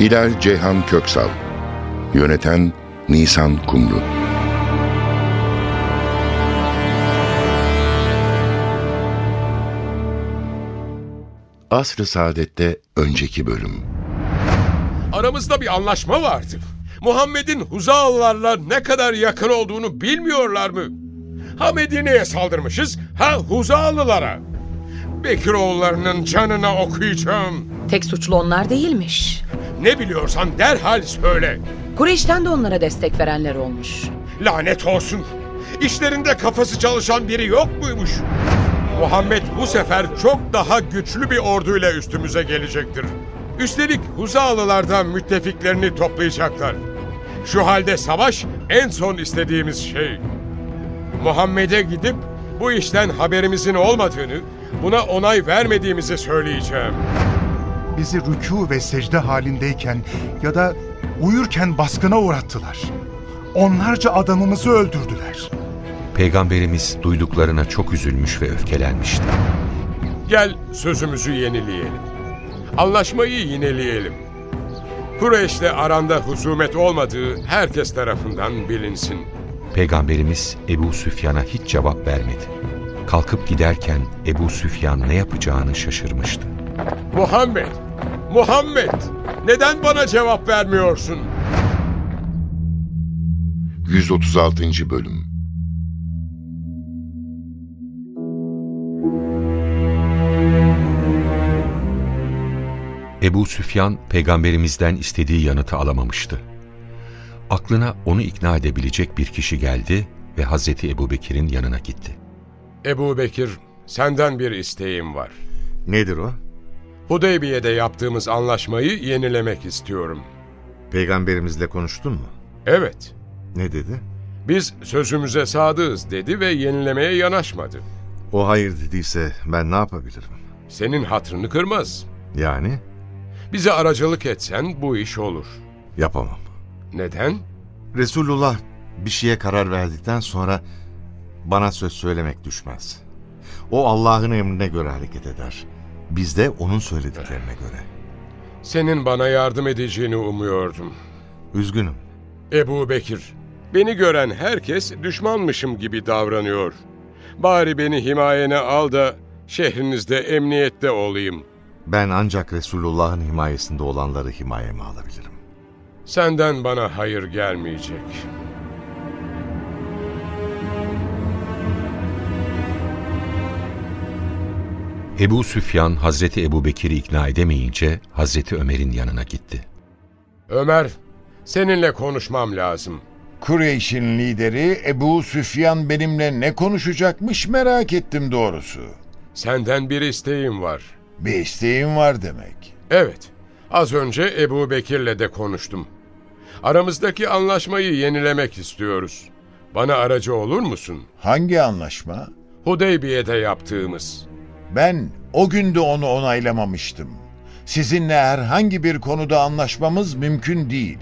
Hilal Ceyhan Köksal Yöneten Nisan Kumru Asr-ı Saadet'te önceki bölüm Aramızda bir anlaşma vardı. Muhammed'in Huzalılarla ne kadar yakın olduğunu bilmiyorlar mı? Ha Medine'ye saldırmışız, ha Huzalılara. Bekiroğullarının canına okuyacağım. Tek suçlu onlar değilmiş. Ne biliyorsan derhal söyle. Kureyş'ten de onlara destek verenler olmuş. Lanet olsun. İşlerinde kafası çalışan biri yok muymuş? Muhammed bu sefer çok daha güçlü bir orduyla üstümüze gelecektir. Üstelik Huzalılardan müttefiklerini toplayacaklar. Şu halde savaş en son istediğimiz şey. Muhammed'e gidip bu işten haberimizin olmadığını, buna onay vermediğimizi söyleyeceğim. Bizi rükû ve secde halindeyken ya da uyurken baskına uğrattılar. Onlarca adamımızı öldürdüler. Peygamberimiz duyduklarına çok üzülmüş ve öfkelenmişti. Gel sözümüzü yenileyelim. Anlaşmayı yineleyelim. Kureyş'le aranda husumet olmadığı herkes tarafından bilinsin. Peygamberimiz Ebu Süfyan'a hiç cevap vermedi. Kalkıp giderken Ebu Süfyan ne yapacağını şaşırmıştı. Muhammed! Muhammed! Neden bana cevap vermiyorsun? 136. Bölüm Ebu Süfyan peygamberimizden istediği yanıtı alamamıştı. Aklına onu ikna edebilecek bir kişi geldi ve Hazreti Ebu Bekir'in yanına gitti. Ebu Bekir, senden bir isteğim var. Nedir o? Hudeybiye'de yaptığımız anlaşmayı yenilemek istiyorum. Peygamberimizle konuştun mu? Evet, Ne dedi? biz sözümüze sadığız dedi ve yenilemeye yanaşmadı. O hayır dediyse ben ne yapabilirim? Senin hatrını kırmaz. Yani Bize aracılık etsen bu iş olur. yapamam. Neden? Resulullah bir şeye karar verdikten sonra bana söz söylemek düşmez. O Allah'ın emrine göre hareket eder. Biz de onun söylediklerine göre. Senin bana yardım edeceğini umuyordum. Üzgünüm. Ebu Bekir, beni gören herkes düşmanmışım gibi davranıyor. Bari beni himayene al da şehrinizde emniyette olayım. Ben ancak Resulullah'ın himayesinde olanları himayeme alabilirim. Senden bana hayır gelmeyecek. Ebu Süfyan Hazreti Ebu Bekir'i ikna edemeyince Hazreti Ömer'in yanına gitti. Ömer, seninle konuşmam lazım. Kureyş'in lideri Ebu Süfyan benimle ne konuşacakmış merak ettim doğrusu. Senden bir isteğim var. Bir isteğim var demek. Evet, az önce Ebu Bekir'le de konuştum. Aramızdaki anlaşmayı yenilemek istiyoruz. Bana aracı olur musun? Hangi anlaşma? Hudeybiye'de yaptığımız. Ben o günde onu onaylamamıştım. Sizinle herhangi bir konuda anlaşmamız mümkün değil.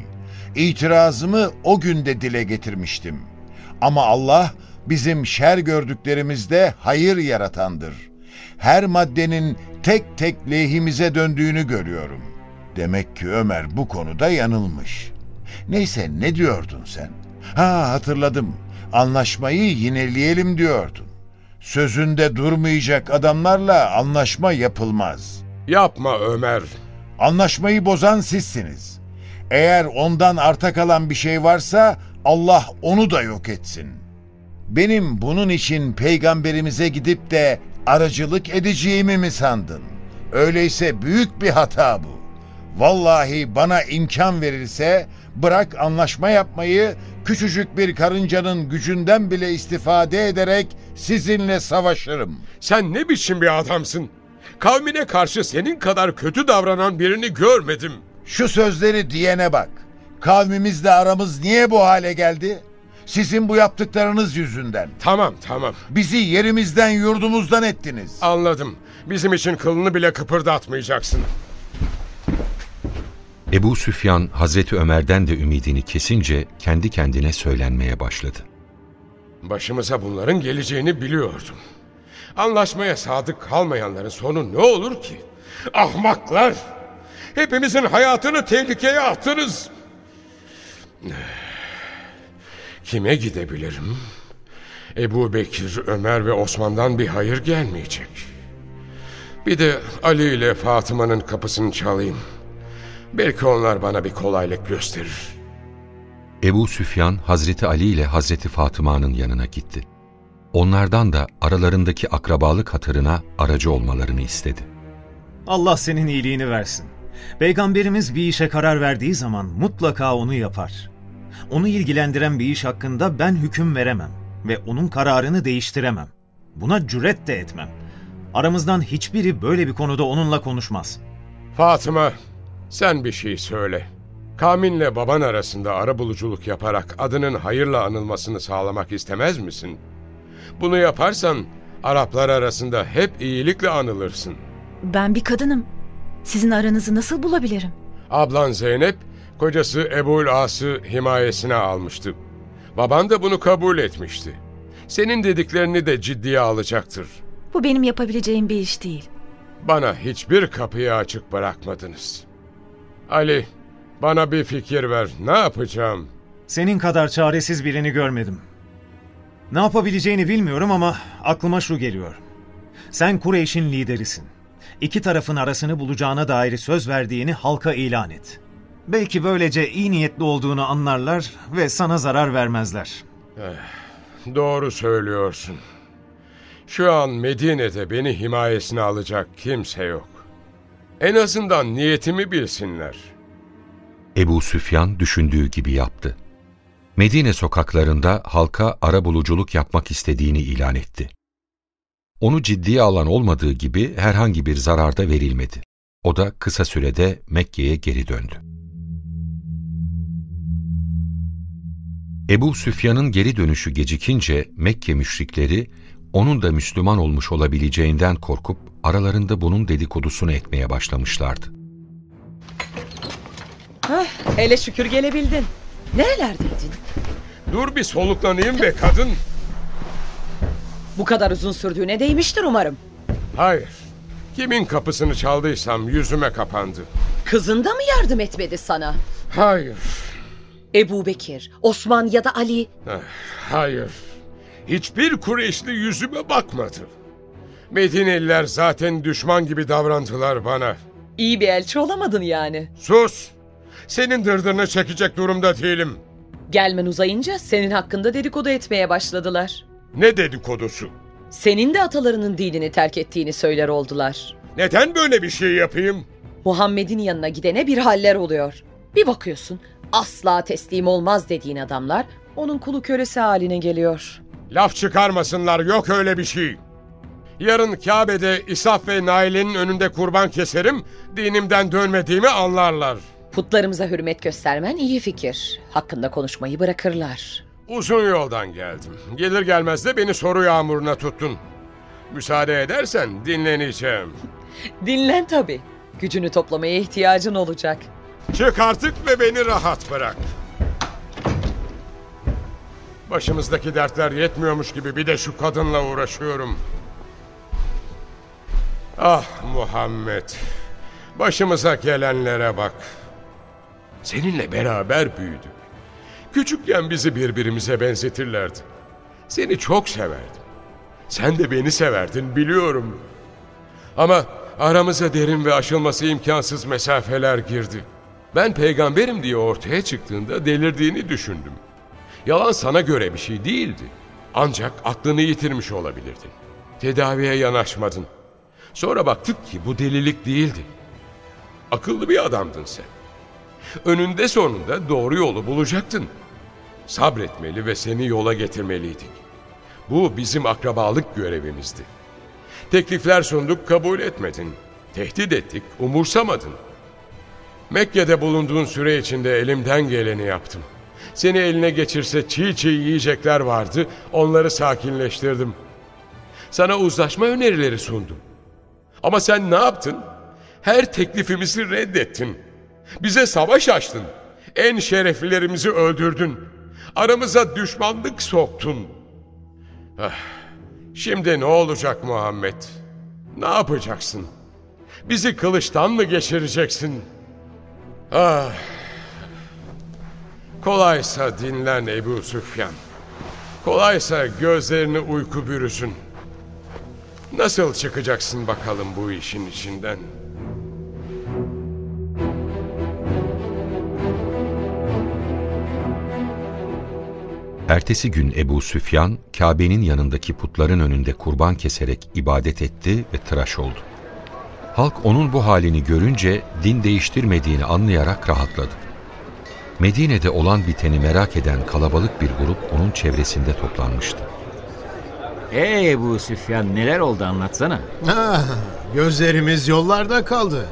İtirazımı o günde dile getirmiştim. Ama Allah bizim şer gördüklerimizde hayır yaratandır. Her maddenin tek tek lehimize döndüğünü görüyorum. Demek ki Ömer bu konuda yanılmış. Neyse ne diyordun sen? Ha hatırladım. Anlaşmayı yineleyelim diyordun. Sözünde durmayacak adamlarla anlaşma yapılmaz. Yapma Ömer. Anlaşmayı bozan sizsiniz. Eğer ondan arta kalan bir şey varsa Allah onu da yok etsin. Benim bunun için peygamberimize gidip de aracılık edeceğimi mi sandın? Öyleyse büyük bir hata bu. Vallahi bana imkan verilse bırak anlaşma yapmayı küçücük bir karıncanın gücünden bile istifade ederek sizinle savaşırım. Sen ne biçim bir adamsın? Kavmine karşı senin kadar kötü davranan birini görmedim. Şu sözleri diyene bak. Kavmimizle aramız niye bu hale geldi? Sizin bu yaptıklarınız yüzünden. Tamam tamam Bizi yerimizden yurdumuzdan ettiniz. anladım. Bizim için kılını bile kıpırdatmayacaksın. Ebu Süfyan Hazreti Ömer'den de ümidini kesince kendi kendine söylenmeye başladı. Başımıza bunların geleceğini biliyordum. Anlaşmaya sadık kalmayanların sonu ne olur ki? Ahmaklar! Hepimizin hayatını tehlikeye attınız. Kime gidebilirim? Ebu Bekir, Ömer ve Osman'dan bir hayır gelmeyecek. Bir de Ali ile Fatıma'nın kapısını çalayım. Belki onlar bana bir kolaylık gösterir. Ebu Süfyan Hazreti Ali ile Hazreti Fatıma'nın yanına gitti. Onlardan da aralarındaki akrabalık hatırına aracı olmalarını istedi. Allah senin iyiliğini versin. Peygamberimiz bir işe karar verdiği zaman mutlaka onu yapar. Onu ilgilendiren bir iş hakkında ben hüküm veremem ve onun kararını değiştiremem. Buna cüret de etmem. Aramızdan hiçbiri böyle bir konuda onunla konuşmaz. Fatıma, sen bir şey söyle. Kamin'le baban arasında arabuluculuk yaparak adının hayırla anılmasını sağlamak istemez misin? Bunu yaparsan Araplar arasında hep iyilikle anılırsın. Ben bir kadınım. Sizin aranızı nasıl bulabilirim? Ablan Zeynep, kocası Ebul As'ı himayesine almıştı. Baban da bunu kabul etmişti. Senin dediklerini de ciddiye alacaktır. Bu benim yapabileceğim bir iş değil. Bana hiçbir kapıyı açık bırakmadınız. Ali, bana bir fikir ver. Ne yapacağım? Senin kadar çaresiz birini görmedim. Ne yapabileceğini bilmiyorum ama aklıma şu geliyor. Sen Kureyş'in liderisin. İki tarafın arasını bulacağına dair söz verdiğini halka ilan et. Belki böylece iyi niyetli olduğunu anlarlar ve sana zarar vermezler. Doğru söylüyorsun. Şu an Medine'de beni himayesine alacak kimse yok. En azından niyetimi bilsinler. Ebu Süfyan düşündüğü gibi yaptı. Medine sokaklarında halka arabuluculuk yapmak istediğini ilan etti. Onu ciddiye alan olmadığı gibi herhangi bir zarar da verilmedi. O da kısa sürede Mekke'ye geri döndü. Ebu Süfyan'ın geri dönüşü gecikince Mekke müşrikleri onun da Müslüman olmuş olabileceğinden korkup aralarında bunun dedikodusunu etmeye başlamışlardı. Hah, hele şükür gelebildin. Nerelerdeydin? Dur bir soluklanayım be kadın. Bu kadar uzun sürdüğüne değmiştir umarım. Hayır. Kimin kapısını çaldıysam yüzüme kapandı. Kızın da mı yardım etmedi sana? Hayır. Ebu Bekir, Osman ya da Ali. Eh, Hayır. Hiçbir Kureyşli yüzüme bakmadı. Medineliler zaten düşman gibi davrandılar bana. İyi bir elçi olamadın yani. Sus! Senin dırdırını çekecek durumda değilim. Gelmen uzayınca senin hakkında dedikodu etmeye başladılar. Ne dedikodusu? Senin de atalarının dinini terk ettiğini söyler oldular. Neden böyle bir şey yapayım? Muhammed'in yanına gidene bir haller oluyor. Bir bakıyorsun asla teslim olmaz dediğin adamlar onun kulu kölesi haline geliyor. Laf çıkarmasınlar yok öyle bir şey. Yarın Kabe'de İsaf ve Nail'in önünde kurban keserim, dinimden dönmediğimi anlarlar. Putlarımıza hürmet göstermen iyi fikir. Hakkında konuşmayı bırakırlar. Uzun yoldan geldim. Gelir gelmez de beni soru yağmuruna tuttun. Müsaade edersen dinleneceğim. Dinlen tabii. Gücünü toplamaya ihtiyacın olacak. Çık artık ve beni rahat bırak. Başımızdaki dertler yetmiyormuş gibi bir de şu kadınla uğraşıyorum. Ah Muhammed. Başımıza gelenlere bak. Seninle beraber büyüdük. Küçükken bizi birbirimize benzetirlerdi. Seni çok severdim. Sen de beni severdin biliyorum. Ama aramıza derin ve aşılması imkansız mesafeler girdi. Ben peygamberim diye ortaya çıktığında delirdiğini düşündüm. Yalan sana göre bir şey değildi. Ancak aklını yitirmiş olabilirdin. Tedaviye yanaşmadın. Sonra baktık ki bu delilik değildi. Akıllı bir adamdın sen. Önünde sonunda doğru yolu bulacaktın. Sabretmeli ve seni yola getirmeliydik. Bu bizim akrabalık görevimizdi. Teklifler sunduk kabul etmedin. Tehdit ettik umursamadın. Mekke'de bulunduğun süre içinde elimden geleni yaptım. Seni eline geçirse çiğ çiğ yiyecekler vardı, onları sakinleştirdim. Sana uzlaşma önerileri sundum. Ama sen ne yaptın? Her teklifimizi reddettin. Bize savaş açtın. En şereflilerimizi öldürdün. Aramıza düşmanlık soktun. Ah, şimdi ne olacak Muhammed? Ne yapacaksın? Bizi kılıçtan mı geçireceksin? Ah. Kolaysa dinlen Ebu Süfyan. Kolaysa gözlerini uyku bürüsün. Nasıl çıkacaksın bakalım bu işin içinden? Ertesi gün Ebu Süfyan, Kabe'nin yanındaki putların önünde kurban keserek ibadet etti ve tıraş oldu. Halk onun bu halini görünce din değiştirmediğini anlayarak rahatladı. Medine'de olan biteni merak eden kalabalık bir grup onun çevresinde toplanmıştı. Ee Ebu Süfyan neler oldu anlatsana. Ah, gözlerimiz yollarda kaldı.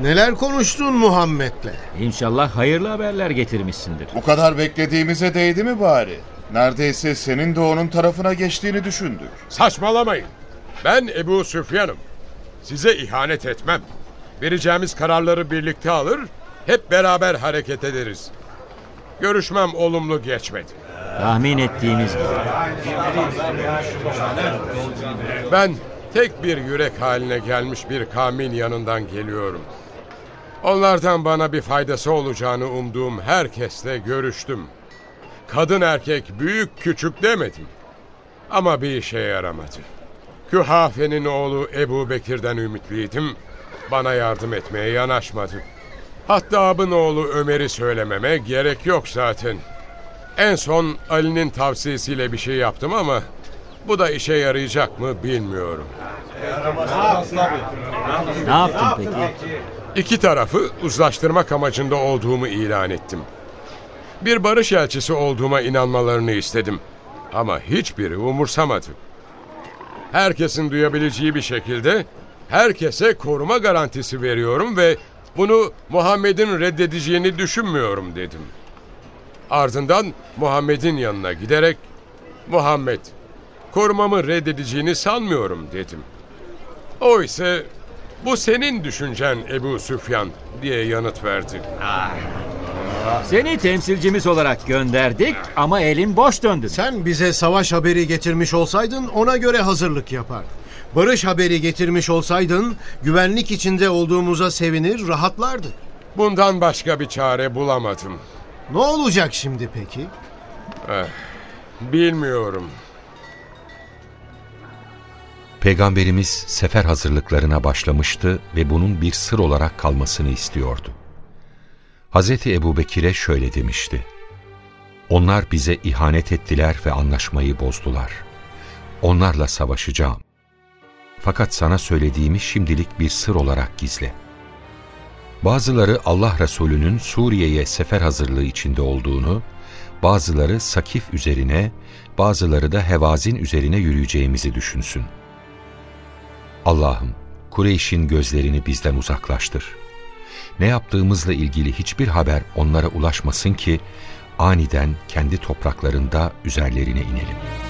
Neler konuştun Muhammed'le? İnşallah hayırlı haberler getirmişsindir. Bu kadar beklediğimize değdi mi bari? Neredeyse senin de onun tarafına geçtiğini düşündük. Saçmalamayın. Ben Ebu Süfyan'ım. Size ihanet etmem. Vereceğimiz kararları birlikte alır, hep beraber hareket ederiz. Görüşmem olumlu geçmedi. Tahmin ettiğimiz gibi. Ben tek bir yürek haline gelmiş bir kavmin yanından geliyorum. Onlardan bana bir faydası olacağını umduğum herkesle görüştüm. Kadın erkek büyük küçük demedim. Ama bir işe yaramadı. Kühafe'nin oğlu Ebu Bekir'den ümitliydim. Bana yardım etmeye yanaşmadı. Hatta abın oğlu Ömer'i söylememe gerek yok zaten. En son Ali'nin tavsiyesiyle bir şey yaptım ama bu da işe yarayacak mı bilmiyorum. Ne yaptın peki? İki tarafı uzlaştırmak amacında olduğumu ilan ettim. Bir barış elçisi olduğuma inanmalarını istedim. Ama hiçbiri umursamadı. Herkesin duyabileceği bir şekilde herkese koruma garantisi veriyorum ve bunu Muhammed'in reddedeceğini düşünmüyorum dedim. Ardından Muhammed'in yanına giderek Muhammed korumamı reddedeceğini sanmıyorum dedim. O ise bu senin düşüncen Ebu Süfyan diye yanıt verdi. Seni temsilcimiz olarak gönderdik ama elin boş döndü. Sen bize savaş haberi getirmiş olsaydın ona göre hazırlık yapar. Barış haberi getirmiş olsaydın güvenlik içinde olduğumuza sevinir, rahatlardık. Bundan başka bir çare bulamadım. Ne olacak şimdi peki? Eh, bilmiyorum. Peygamberimiz sefer hazırlıklarına başlamıştı ve bunun bir sır olarak kalmasını istiyordu. Hazreti Ebu Bekir'e şöyle demişti. Onlar bize ihanet ettiler ve anlaşmayı bozdular. Onlarla savaşacağım. Fakat sana söylediğimi şimdilik bir sır olarak gizle. Bazıları Allah Resulü'nün Suriye'ye sefer hazırlığı içinde olduğunu, bazıları Sakif üzerine, bazıları da Hevazin üzerine yürüyeceğimizi düşünsün. Allah'ım, Kureyş'in gözlerini bizden uzaklaştır. Ne yaptığımızla ilgili hiçbir haber onlara ulaşmasın ki, aniden kendi topraklarında üzerlerine inelim.